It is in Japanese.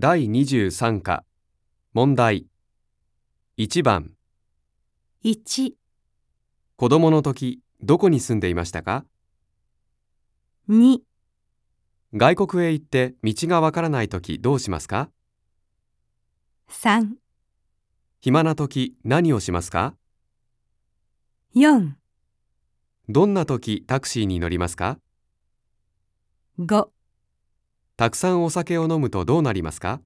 第23課。問題。1番。1、子供の時どこに住んでいましたか？2、外国へ行って道がわからない時どうしますか？3、暇な時何をしますか？4、どんな時タクシーに乗りますか？5たくさんお酒を飲むとどうなりますか？